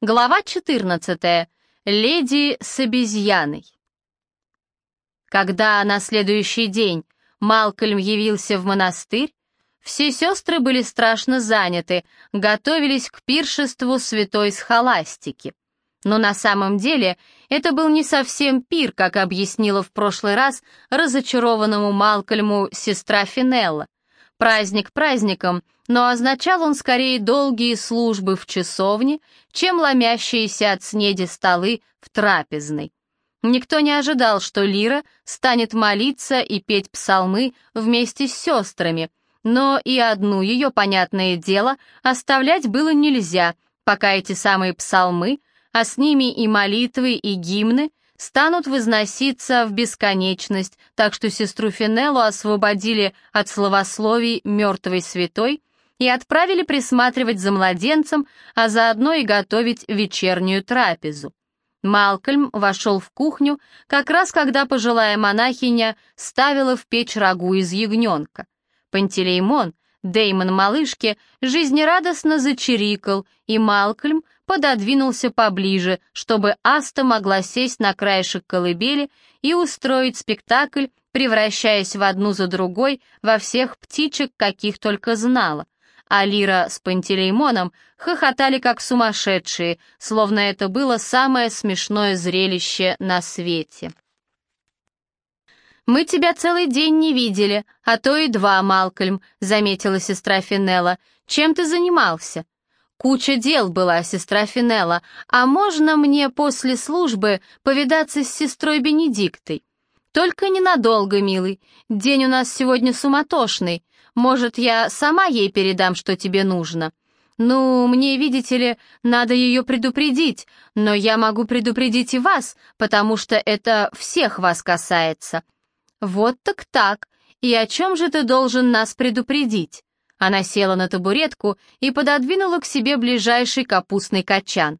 Глава 14. Леди с обезьяной. Когда на следующий день Малкольм явился в монастырь, все сестры были страшно заняты, готовились к пиршеству святой схоластики. Но на самом деле это был не совсем пир, как объяснила в прошлый раз разочарованному Малкольму сестра Финелла. Праздник праздником, но означал он скорее долгие службы в часовне, чем ломящиеся от снеди столы в трапезной. Никто не ожидал, что Лира станет молиться и петь псалмы вместе с сестрами, но и одну ее, понятное дело, оставлять было нельзя, пока эти самые псалмы, а с ними и молитвы, и гимны, станут возноситься в бесконечность, так что сестру Финеллу освободили от словословий мертвой святой и отправили присматривать за младенцем, а заодно и готовить вечернюю трапезу. Малкольм вошел в кухню, как раз когда пожилая монахиня ставила в печь рагу из ягненка. Пантелеймон, Деймон малышки, жизнерадостно зачирикал, и Малкольм пододвинулся поближе, чтобы Аста могла сесть на краешек колыбели и устроить спектакль, превращаясь в одну за другой во всех птичек, каких только знала. А Лира с Пантелеймоном хохотали как сумасшедшие, словно это было самое смешное зрелище на свете. «Мы тебя целый день не видели, а то и два, Малкольм», — заметила сестра Финелла. «Чем ты занимался?» «Куча дел была, сестра Финелла. А можно мне после службы повидаться с сестрой Бенедиктой?» «Только ненадолго, милый. День у нас сегодня суматошный. Может, я сама ей передам, что тебе нужно?» «Ну, мне, видите ли, надо ее предупредить, но я могу предупредить и вас, потому что это всех вас касается. «Вот так так. И о чем же ты должен нас предупредить?» Она села на табуретку и пододвинула к себе ближайший капустный качан.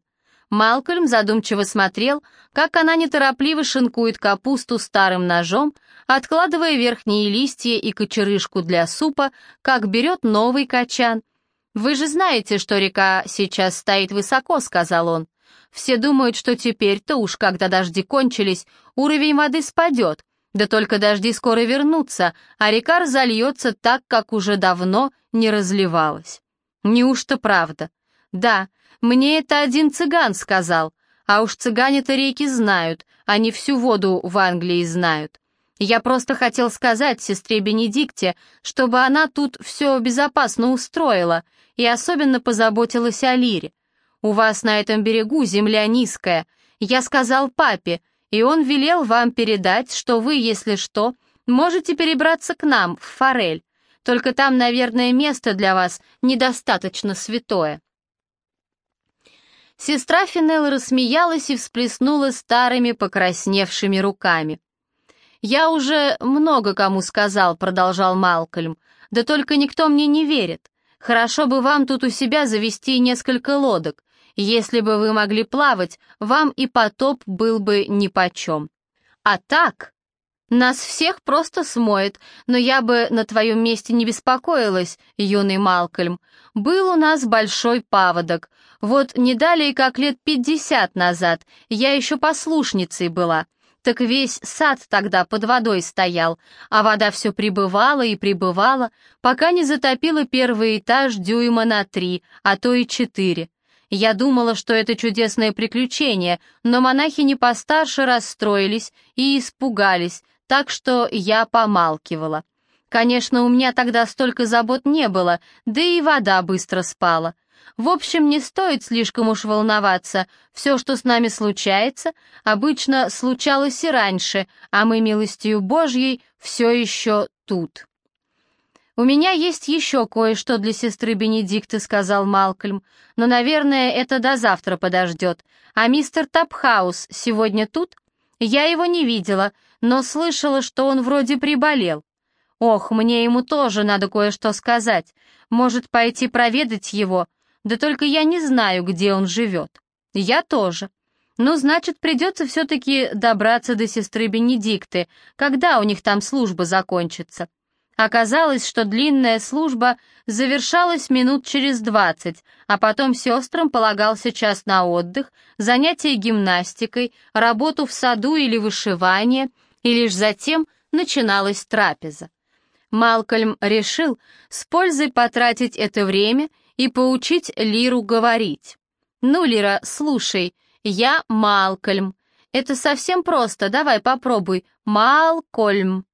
Малкольм задумчиво смотрел, как она неторопливо шинкует капусту старым ножом, откладывая верхние листья и кочерышку для супа, как берет новый качан. «Вы же знаете, что река сейчас стоит высоко», — сказал он. «Все думают, что теперь-то уж, когда дожди кончились, уровень воды спадет, да только дожди скоро вернутся, а река разольется так, как уже давно не разливалась. Неужто правда? Да, мне это один цыган сказал, а уж цыгане-то реки знают, они всю воду в Англии знают. Я просто хотел сказать сестре Бенедикте, чтобы она тут все безопасно устроила и особенно позаботилась о Лире. У вас на этом берегу земля низкая. Я сказал папе, и он велел вам передать, что вы, если что, можете перебраться к нам, в Форель. Только там, наверное, место для вас недостаточно святое». Сестра Финелла рассмеялась и всплеснула старыми покрасневшими руками. «Я уже много кому сказал», — продолжал Малкольм, «да только никто мне не верит. Хорошо бы вам тут у себя завести несколько лодок. Если бы вы могли плавать, вам и потоп был бы нипочем. А так, нас всех просто смоет, но я бы на твоем месте не беспокоилась, юный Малкольм. Был у нас большой паводок. Вот не далее, как лет пятьдесят назад, я еще послушницей была. Так весь сад тогда под водой стоял, а вода все прибывала и прибывала, пока не затопила первый этаж дюйма на три, а то и четыре. Я думала, что это чудесное приключение, но монахи не постарше расстроились и испугались, так что я помалкивала. Конечно, у меня тогда столько забот не было, да и вода быстро спала. В общем, не стоит слишком уж волноваться. Все, что с нами случается, обычно случалось и раньше, а мы, милостью Божьей, все еще тут. «У меня есть еще кое-что для сестры Бенедикты», — сказал Малкольм, «но, наверное, это до завтра подождет. А мистер Тапхаус сегодня тут? Я его не видела, но слышала, что он вроде приболел. Ох, мне ему тоже надо кое-что сказать. Может, пойти проведать его? Да только я не знаю, где он живет. Я тоже. Ну, значит, придется все-таки добраться до сестры Бенедикты, когда у них там служба закончится». Оказалось, что длинная служба завершалась минут через двадцать, а потом сестрам полагался час на отдых, занятия гимнастикой, работу в саду или вышивание, и лишь затем начиналась трапеза. Малкольм решил с пользой потратить это время и поучить Лиру говорить. «Ну, Лира, слушай, я Малкольм. Это совсем просто, давай попробуй. Малкольм».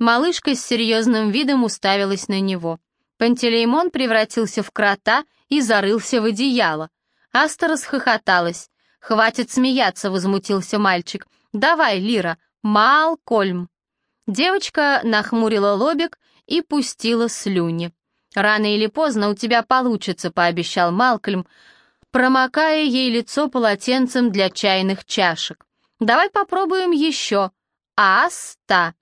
Малышка с серьезным видом уставилась на него. Пантелеймон превратился в крота и зарылся в одеяло. Аста расхохоталась. «Хватит смеяться», — возмутился мальчик. «Давай, Лира, Малкольм». Девочка нахмурила лобик и пустила слюни. «Рано или поздно у тебя получится», — пообещал Малкольм, промокая ей лицо полотенцем для чайных чашек. «Давай попробуем еще. Аста».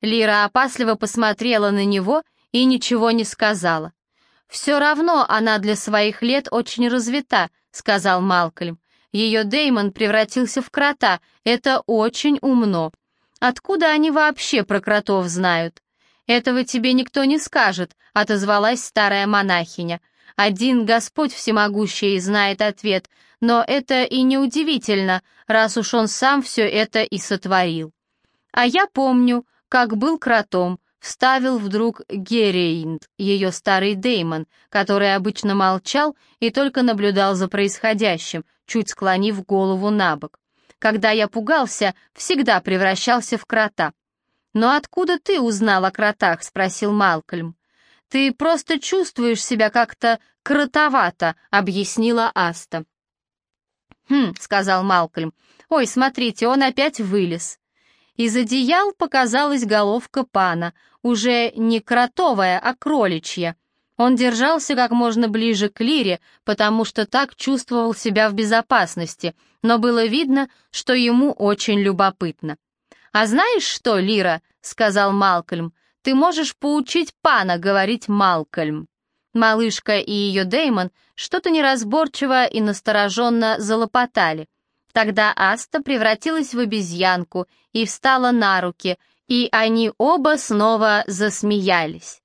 Лира опасливо посмотрела на него и ничего не сказала. «Все равно она для своих лет очень развита», — сказал Малкольм. «Ее Деймон превратился в крота, это очень умно. Откуда они вообще про кротов знают?» «Этого тебе никто не скажет», — отозвалась старая монахиня. «Один Господь всемогущий знает ответ, но это и не удивительно, раз уж он сам все это и сотворил». «А я помню», как был кротом, вставил вдруг Герейнд, ее старый Деймон, который обычно молчал и только наблюдал за происходящим, чуть склонив голову на бок. Когда я пугался, всегда превращался в крота. «Но откуда ты узнал о кротах?» — спросил Малкольм. «Ты просто чувствуешь себя как-то кротовато», — объяснила Аста. «Хм», — сказал Малкольм. «Ой, смотрите, он опять вылез». Из одеял показалась головка пана, уже не кротовая, а кроличья. Он держался как можно ближе к Лире, потому что так чувствовал себя в безопасности, но было видно, что ему очень любопытно. «А знаешь что, Лира?» — сказал Малкольм. «Ты можешь поучить пана говорить Малкольм». Малышка и ее Деймон что-то неразборчиво и настороженно залопотали. Тогда Аста превратилась в обезьянку и встала на руки, и они оба снова засмеялись.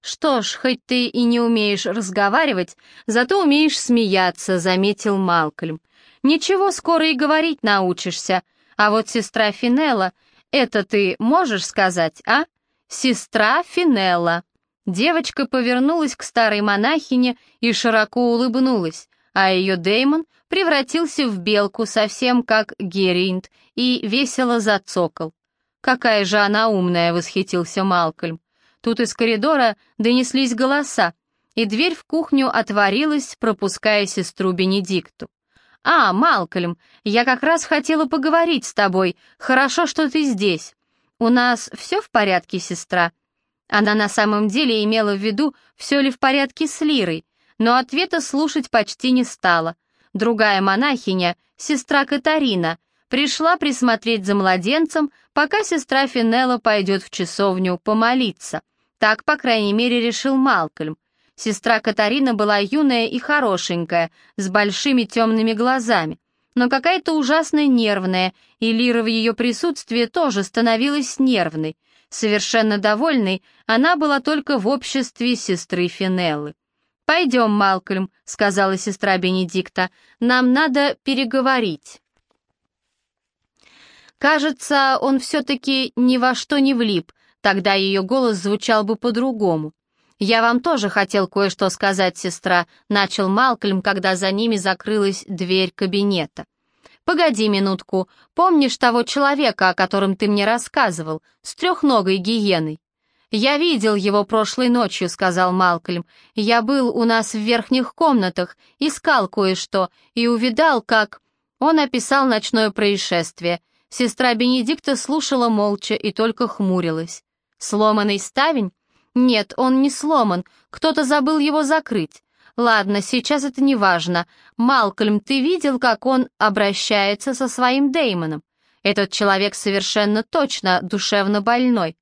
«Что ж, хоть ты и не умеешь разговаривать, зато умеешь смеяться», — заметил Малкольм. «Ничего, скоро и говорить научишься. А вот сестра Финелла, это ты можешь сказать, а? Сестра Финелла». Девочка повернулась к старой монахине и широко улыбнулась, а ее Деймон превратился в белку, совсем как Геринд, и весело зацокал. «Какая же она умная!» — восхитился Малкольм. Тут из коридора донеслись голоса, и дверь в кухню отворилась, пропуская сестру Бенедикту. «А, Малкольм, я как раз хотела поговорить с тобой. Хорошо, что ты здесь. У нас все в порядке, сестра?» Она на самом деле имела в виду, все ли в порядке с Лирой, но ответа слушать почти не стала. Другая монахиня, сестра Катарина, пришла присмотреть за младенцем, пока сестра Финелла пойдет в часовню помолиться. Так, по крайней мере, решил Малкольм. Сестра Катарина была юная и хорошенькая, с большими темными глазами, но какая-то ужасно нервная, и Лира в ее присутствии тоже становилась нервной. Совершенно довольной она была только в обществе сестры Финеллы. «Пойдем, Малкольм», — сказала сестра Бенедикта, — «нам надо переговорить». Кажется, он все-таки ни во что не влип, тогда ее голос звучал бы по-другому. «Я вам тоже хотел кое-что сказать, сестра», — начал Малкольм, когда за ними закрылась дверь кабинета. «Погоди минутку, помнишь того человека, о котором ты мне рассказывал, с трехногой гиеной?» «Я видел его прошлой ночью», — сказал Малкольм. «Я был у нас в верхних комнатах, искал кое-что и увидал, как...» Он описал ночное происшествие. Сестра Бенедикта слушала молча и только хмурилась. «Сломанный ставень?» «Нет, он не сломан. Кто-то забыл его закрыть. Ладно, сейчас это не важно. Малкольм, ты видел, как он обращается со своим Деймоном? Этот человек совершенно точно душевно больной.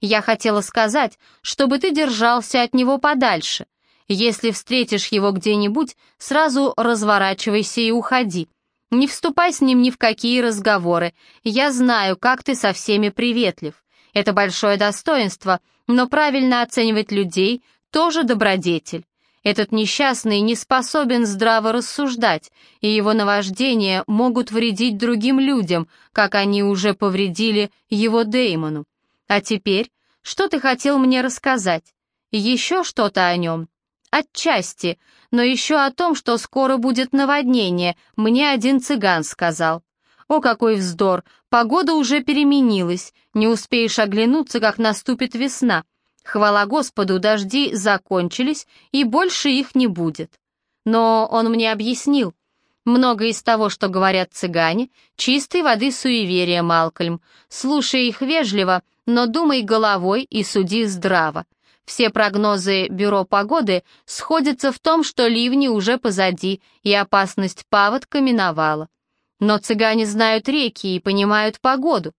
Я хотела сказать, чтобы ты держался от него подальше. Если встретишь его где-нибудь, сразу разворачивайся и уходи. Не вступай с ним ни в какие разговоры. Я знаю, как ты со всеми приветлив. Это большое достоинство, но правильно оценивать людей тоже добродетель. Этот несчастный не способен здраво рассуждать, и его наваждения могут вредить другим людям, как они уже повредили его Деймону. А теперь, что ты хотел мне рассказать? Еще что-то о нем? Отчасти, но еще о том, что скоро будет наводнение, мне один цыган сказал. О, какой вздор! Погода уже переменилась, не успеешь оглянуться, как наступит весна. Хвала Господу, дожди закончились, и больше их не будет. Но он мне объяснил. Много из того, что говорят цыгане, чистой воды суеверия, Малкольм. Слушай их вежливо, но думай головой и суди здраво. Все прогнозы Бюро погоды сходятся в том, что ливни уже позади, и опасность паводка миновала. Но цыгане знают реки и понимают погоду.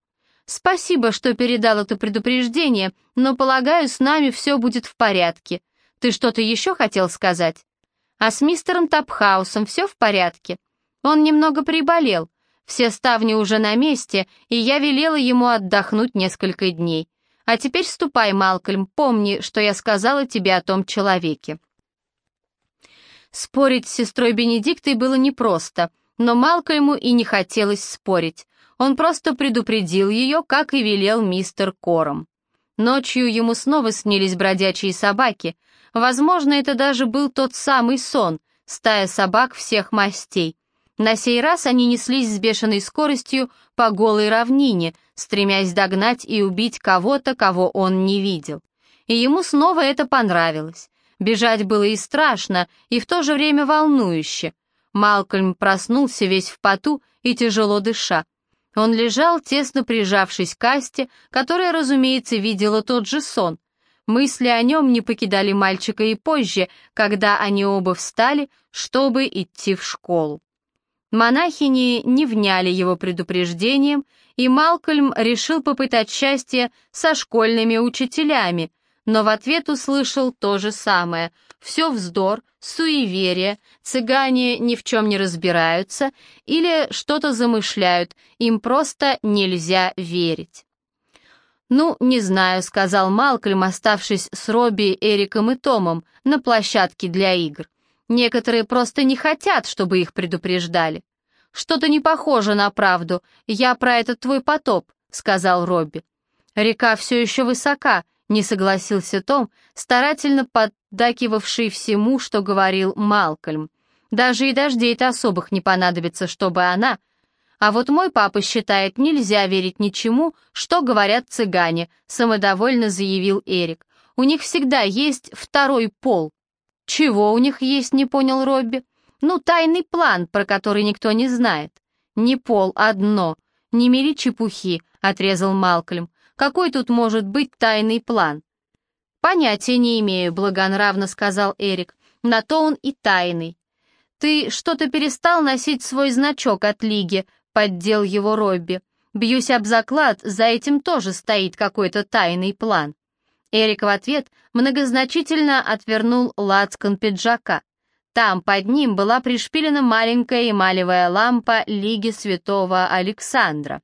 Спасибо, что передал это предупреждение, но, полагаю, с нами все будет в порядке. Ты что-то еще хотел сказать? А с мистером Тапхаусом все в порядке? Он немного приболел. Все ставни уже на месте, и я велела ему отдохнуть несколько дней. А теперь ступай, Малкольм, помни, что я сказала тебе о том человеке. Спорить с сестрой Бенедиктой было непросто, но Малкольму и не хотелось спорить. Он просто предупредил ее, как и велел мистер Кором. Ночью ему снова снились бродячие собаки. Возможно, это даже был тот самый сон, стая собак всех мастей. На сей раз они неслись с бешеной скоростью по голой равнине, стремясь догнать и убить кого-то, кого он не видел. И ему снова это понравилось. Бежать было и страшно, и в то же время волнующе. Малкольм проснулся весь в поту и тяжело дыша. Он лежал, тесно прижавшись к Асте, которая, разумеется, видела тот же сон. Мысли о нем не покидали мальчика и позже, когда они оба встали, чтобы идти в школу. Монахини не вняли его предупреждением, и Малкольм решил попытать счастье со школьными учителями, но в ответ услышал то же самое. Все вздор, суеверие, цыгане ни в чем не разбираются или что-то замышляют, им просто нельзя верить. «Ну, не знаю», — сказал Малкольм, оставшись с Робби, Эриком и Томом на площадке для игр. «Некоторые просто не хотят, чтобы их предупреждали». «Что-то не похоже на правду. Я про этот твой потоп», — сказал Робби. «Река все еще высока», не согласился Том, старательно поддакивавший всему, что говорил Малкольм. Даже и дождей-то особых не понадобится, чтобы она... А вот мой папа считает, нельзя верить ничему, что говорят цыгане, самодовольно заявил Эрик. У них всегда есть второй пол. Чего у них есть, не понял Робби. Ну, тайный план, про который никто не знает. Не пол, одно. Не мели чепухи, отрезал Малкольм. Какой тут может быть тайный план?» «Понятия не имею», — благонравно сказал Эрик. «На то он и тайный». «Ты что-то перестал носить свой значок от Лиги», — поддел его Робби. «Бьюсь об заклад, за этим тоже стоит какой-то тайный план». Эрик в ответ многозначительно отвернул лацкан пиджака. Там под ним была пришпилена маленькая эмалевая лампа Лиги Святого Александра.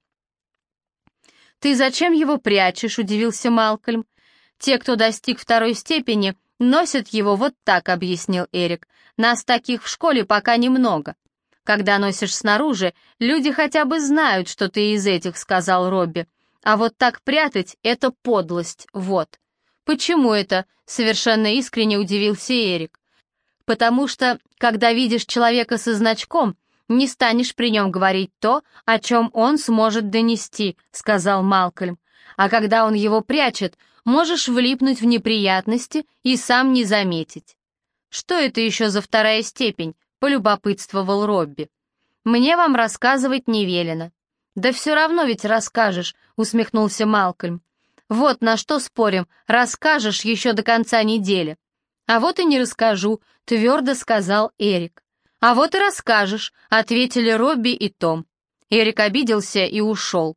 «Ты зачем его прячешь?» — удивился Малкольм. «Те, кто достиг второй степени, носят его вот так», — объяснил Эрик. «Нас таких в школе пока немного». «Когда носишь снаружи, люди хотя бы знают, что ты из этих», — сказал Робби. «А вот так прятать — это подлость, вот». «Почему это?» — совершенно искренне удивился Эрик. «Потому что, когда видишь человека со значком, не станешь при нем говорить то, о чем он сможет донести», — сказал Малкольм. «А когда он его прячет, можешь влипнуть в неприятности и сам не заметить». «Что это еще за вторая степень?» — полюбопытствовал Робби. «Мне вам рассказывать не велено». «Да все равно ведь расскажешь», — усмехнулся Малкольм. «Вот на что спорим, расскажешь еще до конца недели». «А вот и не расскажу», — твердо сказал Эрик. «А вот и расскажешь», — ответили Робби и Том. Эрик обиделся и ушел.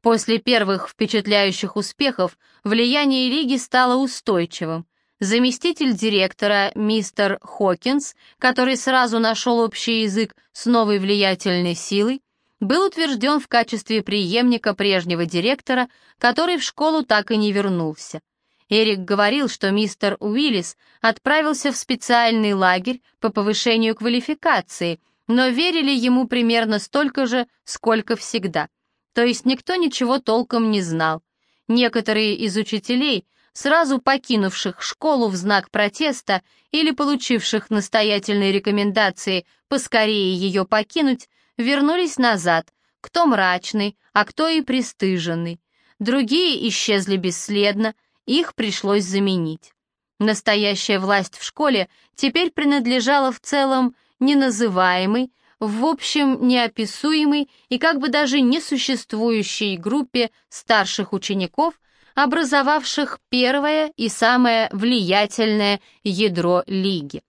После первых впечатляющих успехов влияние лиги стало устойчивым. Заместитель директора мистер Хокинс, который сразу нашел общий язык с новой влиятельной силой, был утвержден в качестве преемника прежнего директора, который в школу так и не вернулся. Эрик говорил, что мистер Уиллис отправился в специальный лагерь по повышению квалификации, но верили ему примерно столько же, сколько всегда. То есть никто ничего толком не знал. Некоторые из учителей, сразу покинувших школу в знак протеста или получивших настоятельные рекомендации поскорее ее покинуть, вернулись назад, кто мрачный, а кто и пристыженный. Другие исчезли бесследно, их пришлось заменить. Настоящая власть в школе теперь принадлежала в целом неназываемой, в общем неописуемой и как бы даже несуществующей группе старших учеников, образовавших первое и самое влиятельное ядро лиги.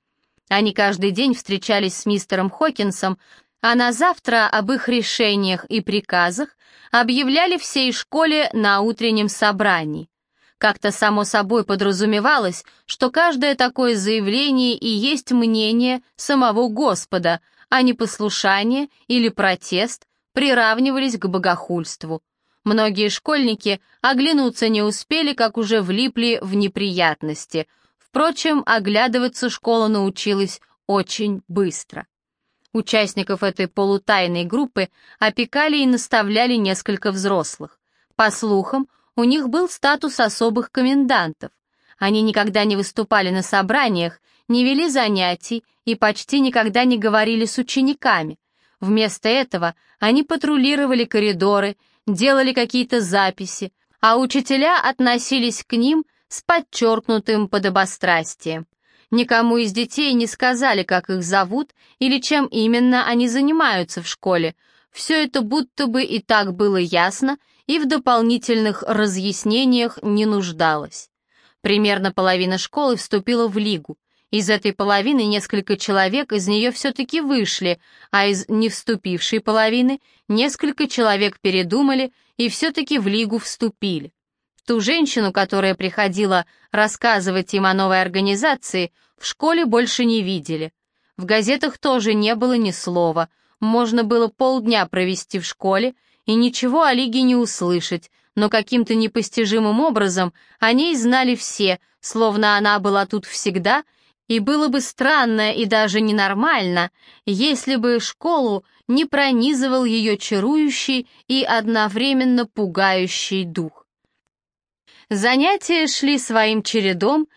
Они каждый день встречались с мистером Хокинсом, а на завтра об их решениях и приказах объявляли всей школе на утреннем собрании. Как-то само собой подразумевалось, что каждое такое заявление и есть мнение самого Господа, а не послушание или протест приравнивались к богохульству. Многие школьники оглянуться не успели, как уже влипли в неприятности. Впрочем, оглядываться школа научилась очень быстро. Участников этой полутайной группы опекали и наставляли несколько взрослых. По слухам, у них был статус особых комендантов. Они никогда не выступали на собраниях, не вели занятий и почти никогда не говорили с учениками. Вместо этого они патрулировали коридоры, делали какие-то записи, а учителя относились к ним с подчеркнутым подобострастием. Никому из детей не сказали, как их зовут или чем именно они занимаются в школе. Все это будто бы и так было ясно и в дополнительных разъяснениях не нуждалась. Примерно половина школы вступила в лигу. Из этой половины несколько человек из нее все-таки вышли, а из не вступившей половины несколько человек передумали и все-таки в лигу вступили. Ту женщину, которая приходила рассказывать им о новой организации, в школе больше не видели. В газетах тоже не было ни слова. Можно было полдня провести в школе и ничего о Лиге не услышать, но каким-то непостижимым образом о ней знали все, словно она была тут всегда, и было бы странно и даже ненормально, если бы школу не пронизывал ее чарующий и одновременно пугающий дух. Занятия шли своим чередом,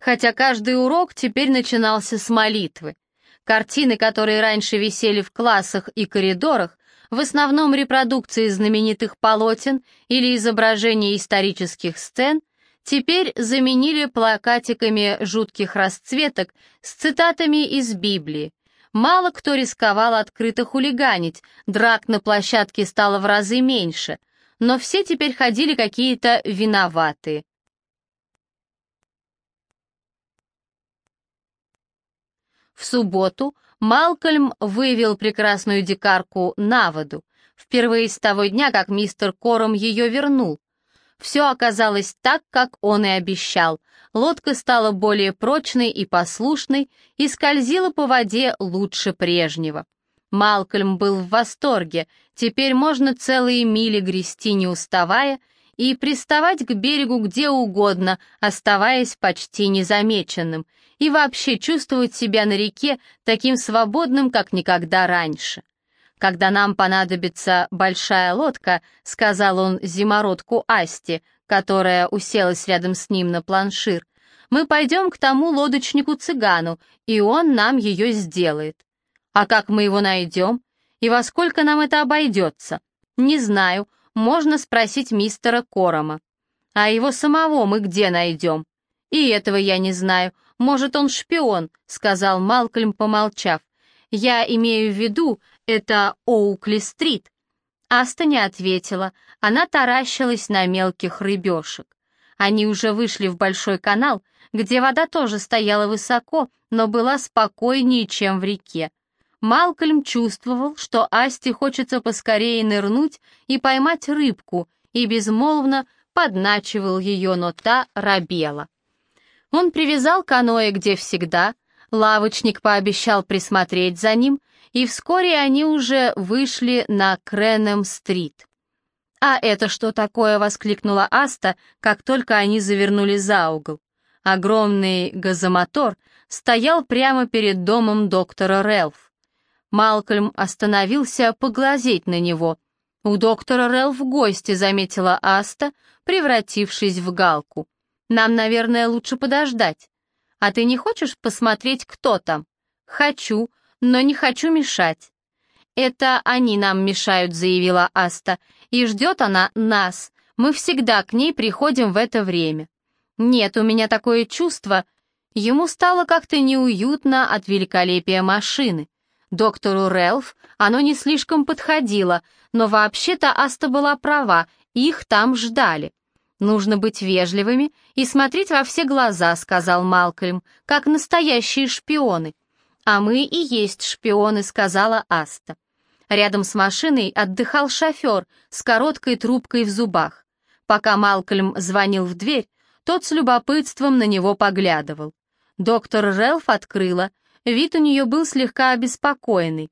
хотя каждый урок теперь начинался с молитвы. Картины, которые раньше висели в классах и коридорах, в основном репродукции знаменитых полотен или изображения исторических сцен, теперь заменили плакатиками жутких расцветок с цитатами из Библии. Мало кто рисковал открыто хулиганить, драк на площадке стало в разы меньше, но все теперь ходили какие-то виноватые. В субботу Малкольм вывел прекрасную дикарку на воду, впервые с того дня, как мистер Кором ее вернул. Все оказалось так, как он и обещал. Лодка стала более прочной и послушной и скользила по воде лучше прежнего. Малкольм был в восторге, теперь можно целые мили грести не уставая и приставать к берегу где угодно, оставаясь почти незамеченным, и вообще чувствовать себя на реке таким свободным, как никогда раньше. «Когда нам понадобится большая лодка», — сказал он зимородку Асти, которая уселась рядом с ним на планшир, «мы пойдем к тому лодочнику-цыгану, и он нам ее сделает». «А как мы его найдем? И во сколько нам это обойдется?» «Не знаю, можно спросить мистера Корома». «А его самого мы где найдем?» «И этого я не знаю. Может, он шпион», — сказал Малкольм, помолчав. «Я имею в виду, это Оукли-стрит». Аста не ответила, она таращилась на мелких рыбешек. Они уже вышли в большой канал, где вода тоже стояла высоко, но была спокойнее, чем в реке. Малкольм чувствовал, что Асте хочется поскорее нырнуть и поймать рыбку, и безмолвно подначивал ее, но та робела. Он привязал каноэ где всегда, лавочник пообещал присмотреть за ним, и вскоре они уже вышли на Кренем-стрит. «А это что такое?» — воскликнула Аста, как только они завернули за угол. Огромный газомотор стоял прямо перед домом доктора Релф. Малкольм остановился поглазеть на него. «У доктора Релф гости», — заметила Аста, превратившись в галку. «Нам, наверное, лучше подождать. А ты не хочешь посмотреть, кто там?» «Хочу, но не хочу мешать». «Это они нам мешают», — заявила Аста. «И ждет она нас. Мы всегда к ней приходим в это время». «Нет, у меня такое чувство...» Ему стало как-то неуютно от великолепия машины. Доктору Рэлф оно не слишком подходило, но вообще-то Аста была права, их там ждали. «Нужно быть вежливыми и смотреть во все глаза», — сказал Малкольм, «как настоящие шпионы». «А мы и есть шпионы», — сказала Аста. Рядом с машиной отдыхал шофер с короткой трубкой в зубах. Пока Малкольм звонил в дверь, тот с любопытством на него поглядывал. Доктор Релф открыла, вид у нее был слегка обеспокоенный.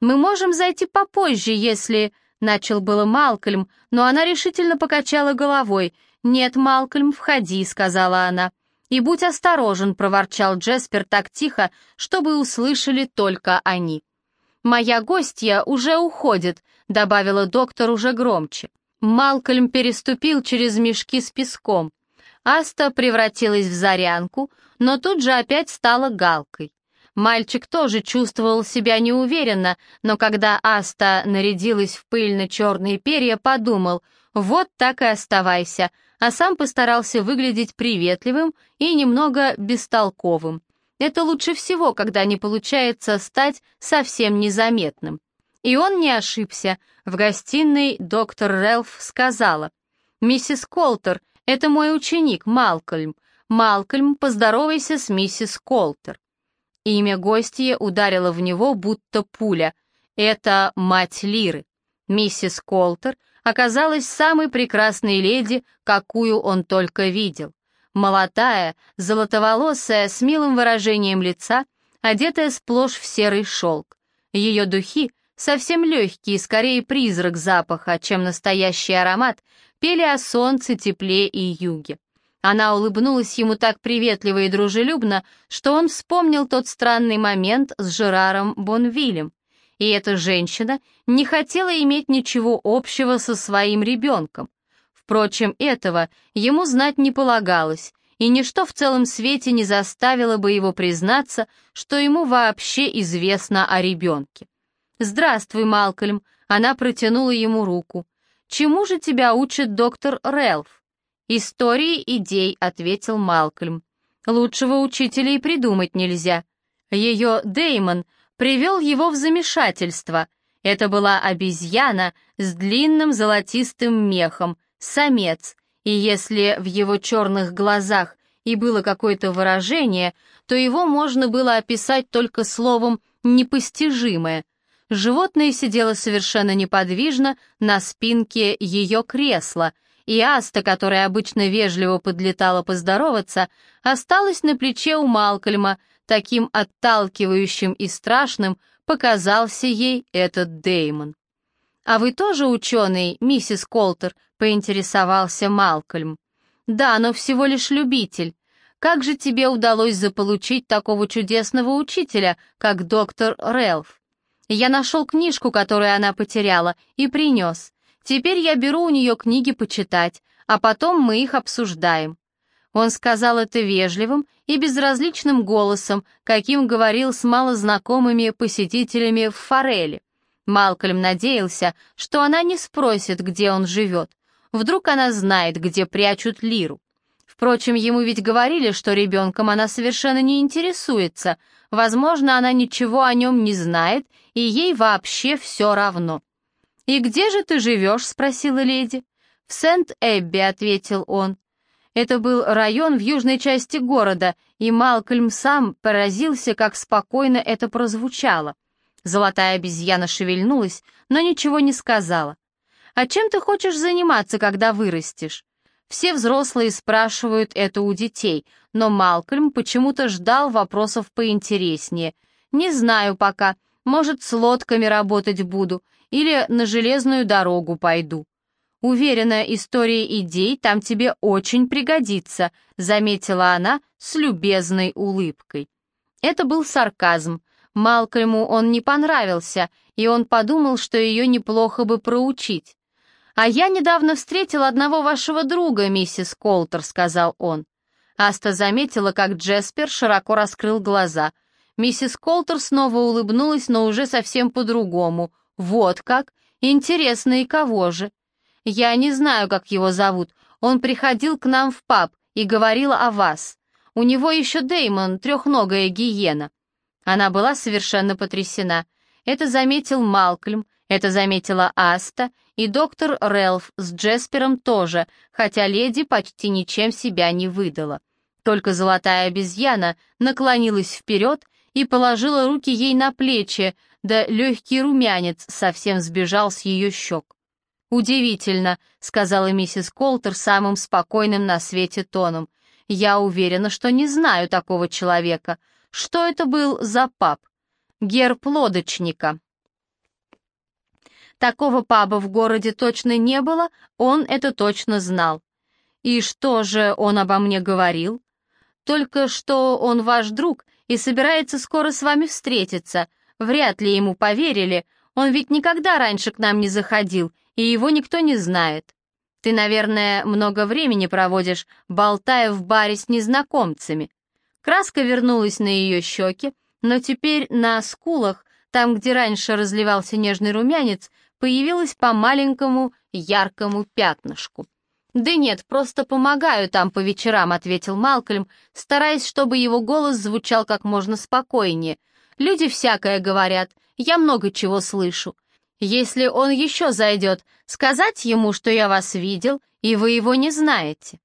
«Мы можем зайти попозже, если...» — начал было Малкольм, но она решительно покачала головой. «Нет, Малкольм, входи», — сказала она. «И будь осторожен», — проворчал Джеспер так тихо, чтобы услышали только они. «Моя гостья уже уходит», — добавила доктор уже громче. Малкольм переступил через мешки с песком. Аста превратилась в зарянку, но тут же опять стала галкой. Мальчик тоже чувствовал себя неуверенно, но когда Аста нарядилась в пыльно-черные перья, подумал, вот так и оставайся, а сам постарался выглядеть приветливым и немного бестолковым. Это лучше всего, когда не получается стать совсем незаметным. И он не ошибся. В гостиной доктор Рэлф сказала, «Миссис Колтер, это мой ученик Малкольм. Малкольм, поздоровайся с миссис Колтер». Имя гостья ударило в него, будто пуля. Это мать Лиры. Миссис Колтер — оказалась самой прекрасной леди, какую он только видел. Молодая, золотоволосая, с милым выражением лица, одетая сплошь в серый шелк. Ее духи, совсем легкие, скорее призрак запаха, чем настоящий аромат, пели о солнце, тепле и юге. Она улыбнулась ему так приветливо и дружелюбно, что он вспомнил тот странный момент с Жераром Бонвилем и эта женщина не хотела иметь ничего общего со своим ребенком. Впрочем, этого ему знать не полагалось, и ничто в целом свете не заставило бы его признаться, что ему вообще известно о ребенке. «Здравствуй, Малкольм», — она протянула ему руку. «Чему же тебя учит доктор Рэлф?» «Истории идей», — ответил Малкольм. «Лучшего учителя и придумать нельзя. Ее Деймон привел его в замешательство. Это была обезьяна с длинным золотистым мехом, самец, и если в его черных глазах и было какое-то выражение, то его можно было описать только словом «непостижимое». Животное сидело совершенно неподвижно на спинке ее кресла, и Аста, которая обычно вежливо подлетала поздороваться, осталась на плече у Малкольма, таким отталкивающим и страшным показался ей этот Деймон. «А вы тоже ученый, миссис Колтер?» — поинтересовался Малкольм. «Да, но всего лишь любитель. Как же тебе удалось заполучить такого чудесного учителя, как доктор Рэлф? Я нашел книжку, которую она потеряла, и принес. Теперь я беру у нее книги почитать, а потом мы их обсуждаем. Он сказал это вежливым и безразличным голосом, каким говорил с малознакомыми посетителями в Фореле. Малкольм надеялся, что она не спросит, где он живет. Вдруг она знает, где прячут лиру. Впрочем, ему ведь говорили, что ребенком она совершенно не интересуется. Возможно, она ничего о нем не знает, и ей вообще все равно. «И где же ты живешь?» — спросила леди. «В Сент-Эбби», — ответил он. Это был район в южной части города, и Малкольм сам поразился, как спокойно это прозвучало. Золотая обезьяна шевельнулась, но ничего не сказала. «А чем ты хочешь заниматься, когда вырастешь?» Все взрослые спрашивают это у детей, но Малкольм почему-то ждал вопросов поинтереснее. «Не знаю пока. Может, с лодками работать буду или на железную дорогу пойду». Уверена, история идей там тебе очень пригодится», заметила она с любезной улыбкой. Это был сарказм. Малкольму он не понравился, и он подумал, что ее неплохо бы проучить. «А я недавно встретил одного вашего друга, миссис Колтер», — сказал он. Аста заметила, как Джеспер широко раскрыл глаза. Миссис Колтер снова улыбнулась, но уже совсем по-другому. «Вот как? Интересно, и кого же?» «Я не знаю, как его зовут. Он приходил к нам в паб и говорил о вас. У него еще Деймон, трехногая гиена». Она была совершенно потрясена. Это заметил Малкольм, это заметила Аста, и доктор Рэлф с Джеспером тоже, хотя леди почти ничем себя не выдала. Только золотая обезьяна наклонилась вперед и положила руки ей на плечи, да легкий румянец совсем сбежал с ее щек. «Удивительно», — сказала миссис Колтер самым спокойным на свете тоном. «Я уверена, что не знаю такого человека. Что это был за паб?» «Герб лодочника». Такого паба в городе точно не было, он это точно знал. «И что же он обо мне говорил?» Только что он ваш друг и собирается скоро с вами встретиться. Вряд ли ему поверили, он ведь никогда раньше к нам не заходил, и его никто не знает. Ты, наверное, много времени проводишь, болтая в баре с незнакомцами. Краска вернулась на ее щеки, но теперь на скулах, там, где раньше разливался нежный румянец, появилась по маленькому яркому пятнышку. «Да нет, просто помогаю там по вечерам», — ответил Малкольм, стараясь, чтобы его голос звучал как можно спокойнее. «Люди всякое говорят, я много чего слышу. Если он еще зайдет, сказать ему, что я вас видел, и вы его не знаете.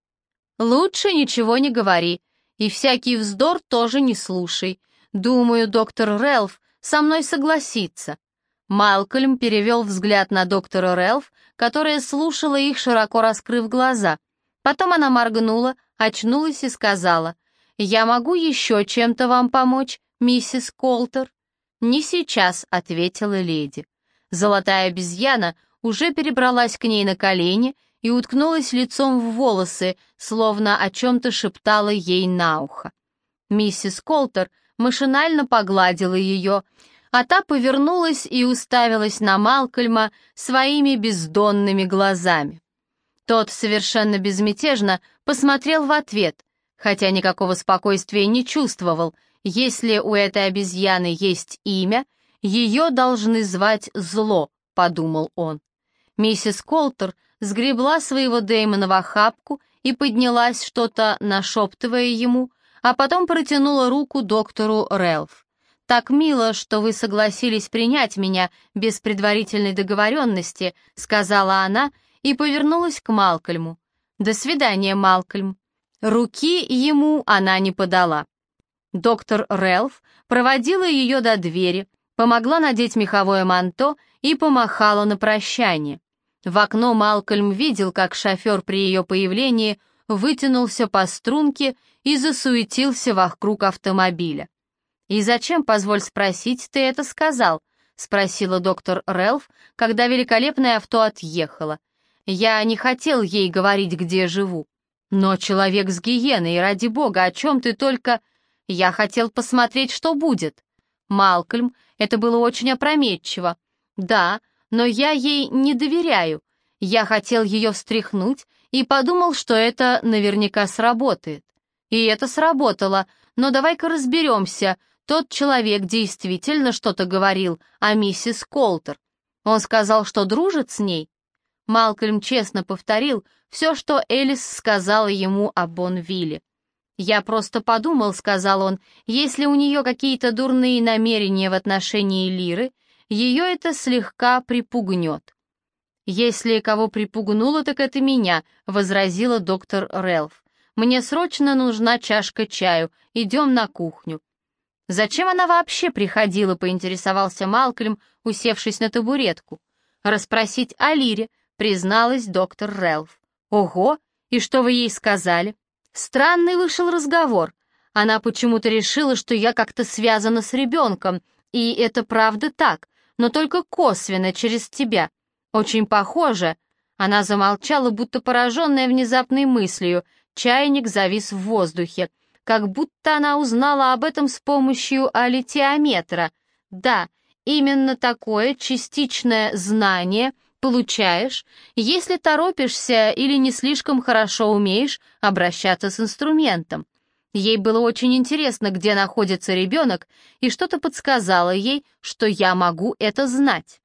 Лучше ничего не говори, и всякий вздор тоже не слушай. Думаю, доктор Рэлф со мной согласится. Малкольм перевел взгляд на доктора Рэлф, которая слушала их, широко раскрыв глаза. Потом она моргнула, очнулась и сказала, «Я могу еще чем-то вам помочь, миссис Колтер?» «Не сейчас», — ответила леди. Золотая обезьяна уже перебралась к ней на колени и уткнулась лицом в волосы, словно о чем-то шептала ей на ухо. Миссис Колтер машинально погладила ее, а та повернулась и уставилась на Малкольма своими бездонными глазами. Тот совершенно безмятежно посмотрел в ответ, хотя никакого спокойствия не чувствовал. Если у этой обезьяны есть имя, ее должны звать Зло, подумал он. Миссис Колтер сгребла своего Дэймона в охапку и поднялась, что-то нашептывая ему, а потом протянула руку доктору Рэлф. «Так мило, что вы согласились принять меня без предварительной договоренности», сказала она и повернулась к Малкольму. «До свидания, Малкольм». Руки ему она не подала. Доктор Рэлф проводила ее до двери, помогла надеть меховое манто и помахала на прощание. В окно Малкольм видел, как шофер при ее появлении вытянулся по струнке и засуетился вокруг автомобиля. «И зачем, позволь спросить, ты это сказал?» — спросила доктор Рэлф, когда великолепное авто отъехало. «Я не хотел ей говорить, где живу. Но человек с гиеной, ради бога, о чем ты только...» «Я хотел посмотреть, что будет». «Малкольм, это было очень опрометчиво». «Да, но я ей не доверяю. Я хотел ее встряхнуть и подумал, что это наверняка сработает. И это сработало, но давай-ка разберемся, тот человек действительно что-то говорил о миссис Колтер. Он сказал, что дружит с ней. Малкольм честно повторил все, что Элис сказала ему о Бонвилле. «Я просто подумал», — сказал он, — «если у нее какие-то дурные намерения в отношении Лиры, ее это слегка припугнет». «Если кого припугнуло, так это меня», — возразила доктор Рэлф. «Мне срочно нужна чашка чаю. Идем на кухню». «Зачем она вообще приходила?» — поинтересовался Малкольм, усевшись на табуретку. «Расспросить о Лире», — призналась доктор Рэлф. «Ого! И что вы ей сказали?» Странный вышел разговор. Она почему-то решила, что я как-то связана с ребенком, и это правда так, но только косвенно, через тебя. Очень похоже. Она замолчала, будто пораженная внезапной мыслью. Чайник завис в воздухе, как будто она узнала об этом с помощью алитиометра. Да, именно такое частичное знание получаешь, если торопишься или не слишком хорошо умеешь обращаться с инструментом. Ей было очень интересно, где находится ребенок, и что-то подсказало ей, что я могу это знать.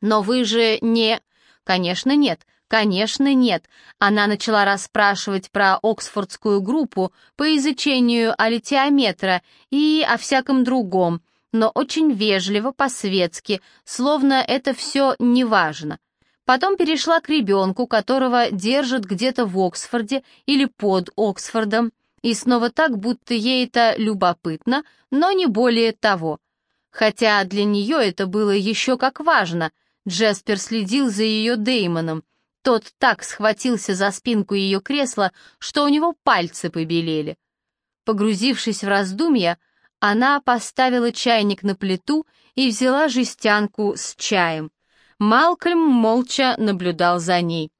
«Но вы же не...» «Конечно, нет. Конечно, нет. Она начала расспрашивать про Оксфордскую группу по изучению алитиометра и о всяком другом, но очень вежливо, по-светски, словно это все неважно. Потом перешла к ребенку, которого держат где-то в Оксфорде или под Оксфордом, и снова так, будто ей это любопытно, но не более того. Хотя для нее это было еще как важно. Джеспер следил за ее Деймоном. Тот так схватился за спинку ее кресла, что у него пальцы побелели. Погрузившись в раздумья, она поставила чайник на плиту и взяла жестянку с чаем. Малкольм молча наблюдал за ней.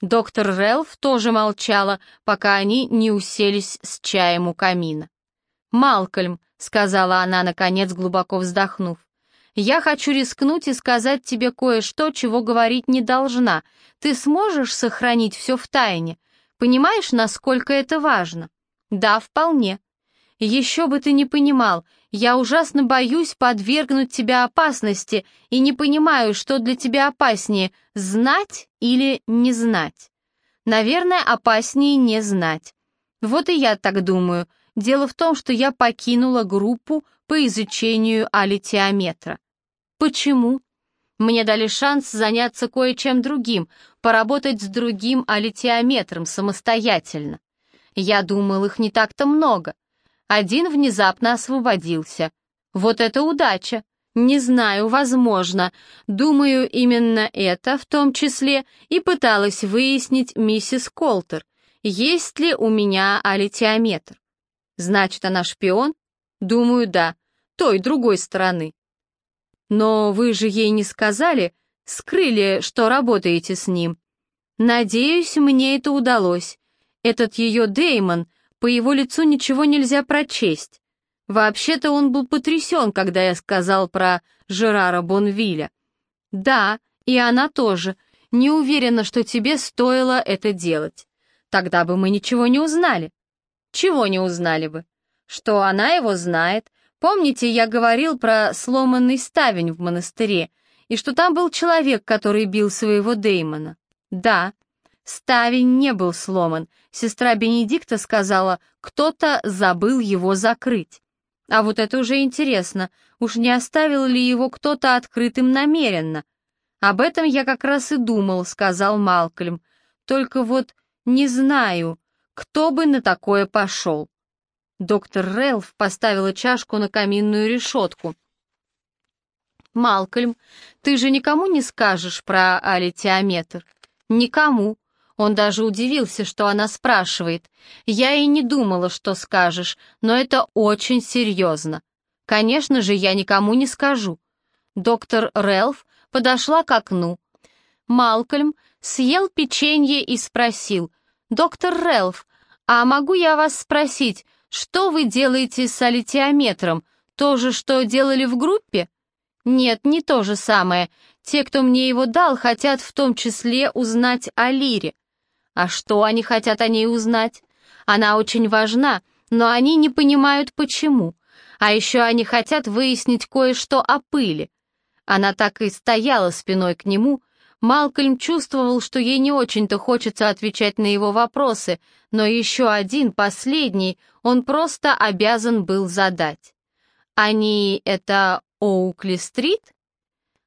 Доктор Релф тоже молчала, пока они не уселись с чаем у камина. «Малкольм», — сказала она, наконец, глубоко вздохнув, «я хочу рискнуть и сказать тебе кое-что, чего говорить не должна. Ты сможешь сохранить все в тайне? Понимаешь, насколько это важно?» «Да, вполне». «Еще бы ты не понимал, я ужасно боюсь подвергнуть тебя опасности и не понимаю, что для тебя опаснее, знать или не знать. Наверное, опаснее не знать. Вот и я так думаю. Дело в том, что я покинула группу по изучению алитиометра. Почему? Мне дали шанс заняться кое-чем другим, поработать с другим алитиометром самостоятельно. Я думал, их не так-то много. Один внезапно освободился. Вот это удача! Не знаю, возможно. Думаю, именно это, в том числе, и пыталась выяснить миссис Колтер, есть ли у меня алитиометр. Значит, она шпион? Думаю, да. Той, другой стороны. Но вы же ей не сказали, скрыли, что работаете с ним. Надеюсь, мне это удалось. Этот ее Деймон, по его лицу ничего нельзя прочесть. Вообще-то он был потрясен, когда я сказал про Жерара Бонвиля. Да, и она тоже. Не уверена, что тебе стоило это делать. Тогда бы мы ничего не узнали. Чего не узнали бы? Что она его знает. Помните, я говорил про сломанный ставень в монастыре, и что там был человек, который бил своего Деймона? Да, ставень не был сломан. Сестра Бенедикта сказала, кто-то забыл его закрыть. А вот это уже интересно, уж не оставил ли его кто-то открытым намеренно? Об этом я как раз и думал, сказал Малкольм. Только вот не знаю, кто бы на такое пошел. Доктор Рэлф поставила чашку на каминную решетку. «Малкольм, ты же никому не скажешь про алитиометр?» «Никому. Он даже удивился, что она спрашивает. «Я и не думала, что скажешь, но это очень серьезно. Конечно же, я никому не скажу». Доктор Рэлф подошла к окну. Малкольм съел печенье и спросил. «Доктор Рэлф, а могу я вас спросить, что вы делаете с алитиометром? То же, что делали в группе?» «Нет, не то же самое. Те, кто мне его дал, хотят в том числе узнать о Лире. А что они хотят о ней узнать? Она очень важна, но они не понимают почему. А еще они хотят выяснить кое-что о пыли. Она так и стояла спиной к нему. Малкольм чувствовал, что ей не очень-то хочется отвечать на его вопросы, но еще один, последний, он просто обязан был задать. «Они — это Оукли-стрит?»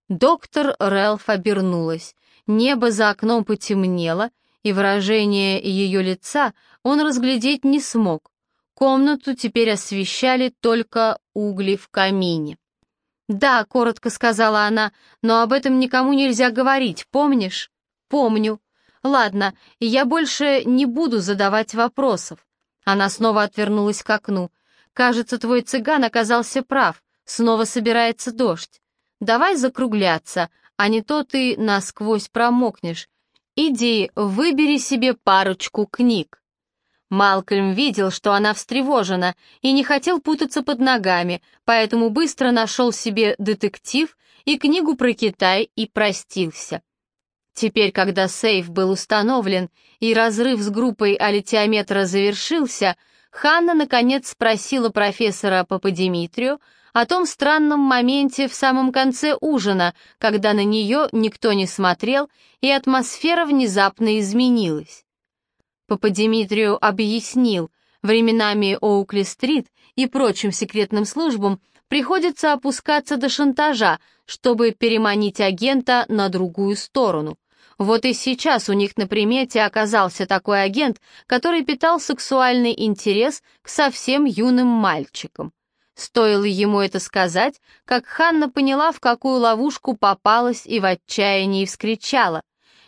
Доктор Рэлф обернулась. Небо за окном потемнело, и выражение ее лица он разглядеть не смог. Комнату теперь освещали только угли в камине. «Да», — коротко сказала она, — «но об этом никому нельзя говорить, помнишь?» «Помню. Ладно, я больше не буду задавать вопросов». Она снова отвернулась к окну. «Кажется, твой цыган оказался прав. Снова собирается дождь. Давай закругляться, а не то ты насквозь промокнешь. Иди, выбери себе парочку книг. Малкольм видел, что она встревожена, и не хотел путаться под ногами, поэтому быстро нашел себе детектив и книгу про Китай и простился. Теперь, когда сейф был установлен и разрыв с группой алитиометра завершился, Ханна наконец спросила профессора Пападимитрию о том странном моменте в самом конце ужина, когда на нее никто не смотрел и атмосфера внезапно изменилась. Пападимитрию объяснил, временами Оукли-стрит и прочим секретным службам приходится опускаться до шантажа, чтобы переманить агента на другую сторону. Вот и сейчас у них на примете оказался такой агент, который питал сексуальный интерес к совсем юным мальчикам. Стоило ему это сказать, как Ханна поняла, в какую ловушку попалась и в отчаянии вскричала.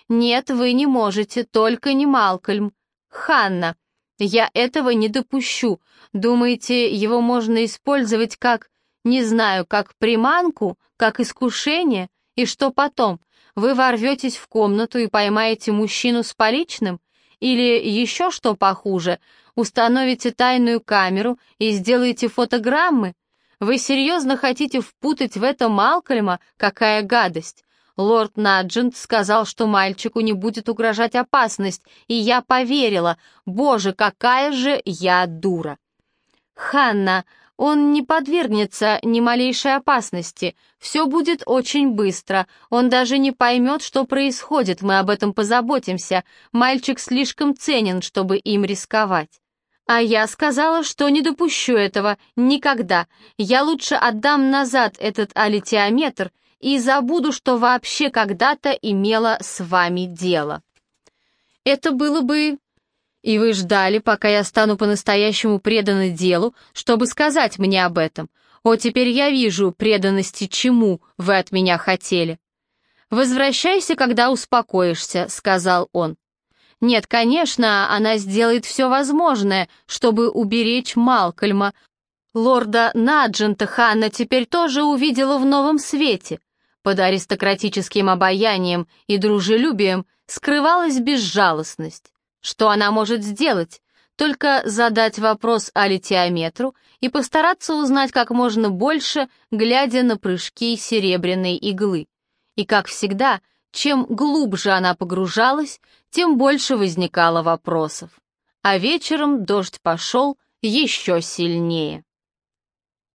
«Нет, вы не можете, только не Малкольм. Ханна, я этого не допущу. Думаете, его можно использовать как, не знаю, как приманку, как искушение? И что потом? Вы ворветесь в комнату и поймаете мужчину с поличным? Или еще что похуже, установите тайную камеру и сделаете фотограммы? Вы серьезно хотите впутать в это Малкольма? Какая гадость! Лорд Наджент сказал, что мальчику не будет угрожать опасность, и я поверила. Боже, какая же я дура! Ханна, он не подвергнется ни малейшей опасности. Все будет очень быстро. Он даже не поймет, что происходит. Мы об этом позаботимся. Мальчик слишком ценен, чтобы им рисковать. А я сказала, что не допущу этого. Никогда. Я лучше отдам назад этот алитиометр и забуду, что вообще когда-то имела с вами дело. Это было бы... И вы ждали, пока я стану по-настоящему предана делу, чтобы сказать мне об этом. О, теперь я вижу преданности чему вы от меня хотели. «Возвращайся, когда успокоишься», — сказал он. «Нет, конечно, она сделает все возможное, чтобы уберечь Малкольма. Лорда Наджента Ханна теперь тоже увидела в новом свете. Под аристократическим обаянием и дружелюбием скрывалась безжалостность. Что она может сделать? Только задать вопрос о литиометру и постараться узнать как можно больше, глядя на прыжки серебряной иглы. И, как всегда, чем глубже она погружалась, тем больше возникало вопросов. А вечером дождь пошел еще сильнее.